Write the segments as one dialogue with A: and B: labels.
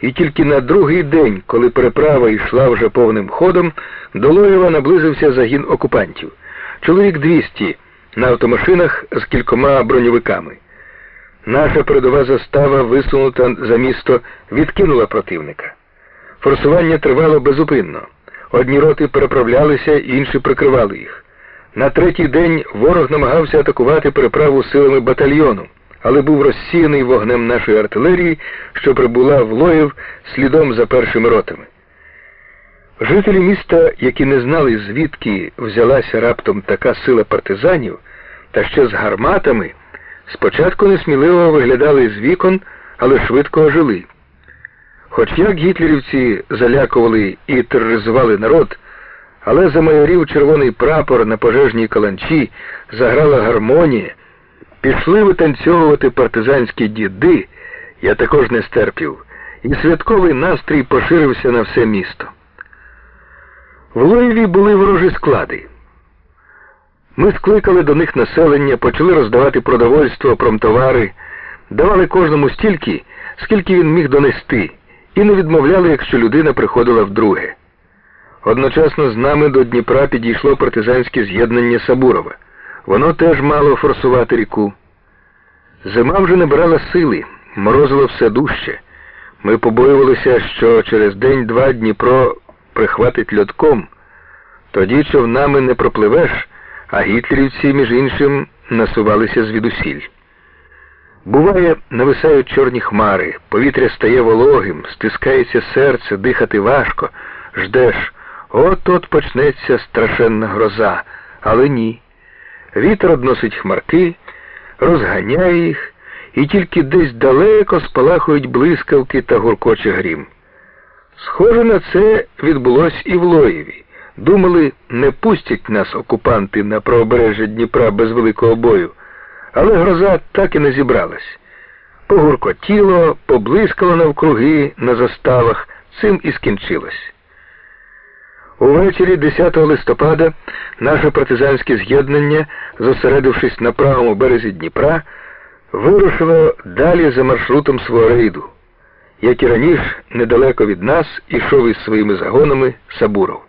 A: і тільки на другий день, коли переправа йшла вже повним ходом, до Лоєва наблизився загін окупантів. Чоловік 200 на автомашинах з кількома броньовиками. Наша передова застава, висунута за місто, відкинула противника. Форсування тривало безупинно. Одні роти переправлялися, інші прикривали їх. На третій день ворог намагався атакувати переправу силами батальйону, але був розсіяний вогнем нашої артилерії, що прибула в Лоїв слідом за першими ротами. Жителі міста, які не знали, звідки взялася раптом така сила партизанів, та ще з гарматами, спочатку несміливо виглядали з вікон, але швидко ожили. Хоч як гітлерівці залякували і тероризували народ, але замайорів червоний прапор на пожежній каланчі, заграла гармонія, пішли витанцьовувати партизанські діди, я також не стерпів, і святковий настрій поширився на все місто. В Лоєві були ворожі склади. Ми скликали до них населення, почали роздавати продовольство, промтовари, давали кожному стільки, скільки він міг донести, і не відмовляли, якщо людина приходила вдруге. Одночасно з нами до Дніпра підійшло партизанське з'єднання Сабурова. Воно теж мало форсувати ріку. Зима вже набирала сили, морозило все дужче. Ми побоювалися, що через день-два Дніпро прихватить льотком. Тоді човнами не пропливеш, а гітлерівці, між іншим, насувалися звідусіль. Буває, нависають чорні хмари, повітря стає вологим, стискається серце, дихати важко, ждеш, от-от почнеться страшенна гроза, але ні. Вітер односить хмарки, розганяє їх, і тільки десь далеко спалахують блискавки та гуркоче грім. Схоже на це відбулось і в Лоєві. Думали, не пустять нас окупанти на правобережжя Дніпра без великого бою, але гроза так і не зібралась. Погуркотіло, поблискало навкруги на заставах, цим і скінчилось. Увечері 10 листопада наше партизанське з'єднання, зосередившись на правому березі Дніпра, вирушило далі за маршрутом свого рейду. Як і раніше, недалеко від нас ішов із своїми загонами Сабуров.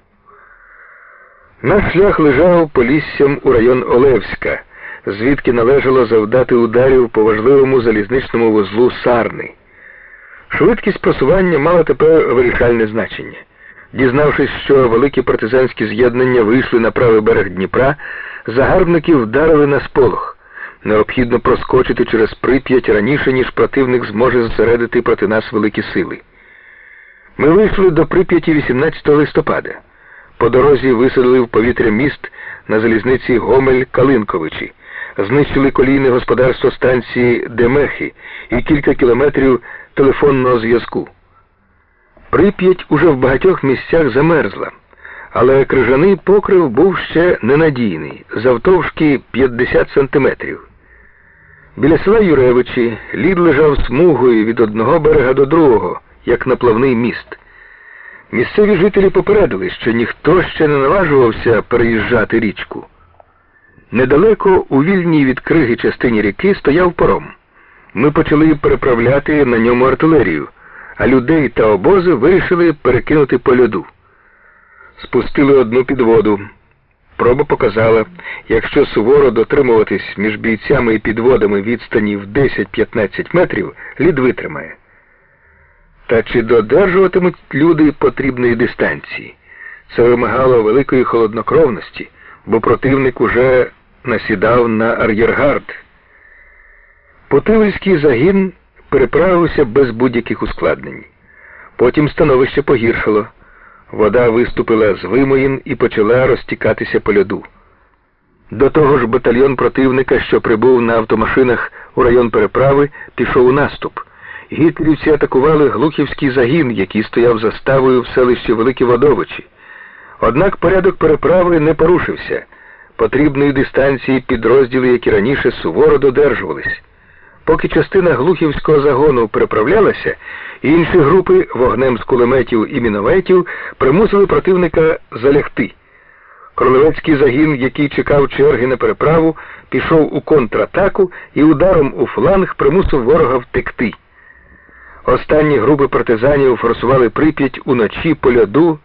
A: Наш шлях лежав поліссям у район Олевська, звідки належало завдати ударів по важливому залізничному вузлу Сарни. Швидкість просування мала тепер вирішальне значення. Дізнавшись, що великі партизанські з'єднання вийшли на правий берег Дніпра, загарбники вдарили на сполох. Необхідно проскочити через прип'ять раніше, ніж противник зможе зосередити проти нас великі сили. Ми вийшли до прип'яті 18 листопада. По дорозі висадили в повітря міст на залізниці Гомель-Калинковичі, знищили колійне господарство станції Демехи і кілька кілометрів телефонного зв'язку. Прип'ять уже в багатьох місцях замерзла, але крижаний покрив був ще ненадійний, завтовшки 50 сантиметрів. Біля села Юревичі лід лежав смугою від одного берега до другого, як наплавний міст. Місцеві жителі попередили, що ніхто ще не наважувався переїжджати річку. Недалеко у вільній від криги частині ріки стояв паром. Ми почали переправляти на ньому артилерію, а людей та обози вирішили перекинути по льоду. Спустили одну підводу. Проба показала, якщо суворо дотримуватись між бійцями і підводами відстані в 10-15 метрів, лід витримає. Та чи додержуватимуть люди потрібної дистанції? Це вимагало великої холоднокровності, бо противник уже насідав на ар'єргард. Потивельський загін переправився без будь-яких ускладнень. Потім становище погіршило. Вода виступила з вимоїн і почала розтікатися по льоду. До того ж, батальйон противника, що прибув на автомашинах у район переправи, пішов у наступ. Гітлерівці атакували Глухівський загін, який стояв заставою в селищі Великі Водовичі. Однак порядок переправи не порушився. Потрібної дистанції підрозділи, які раніше суворо додержувались. Поки частина Глухівського загону переправлялася, інші групи вогнем з кулеметів і мінометів примусили противника залягти. Королевецький загін, який чекав черги на переправу, пішов у контратаку і ударом у фланг примусив ворога втекти. Останні групи партизанів форсували Прип'ять уночі по льоду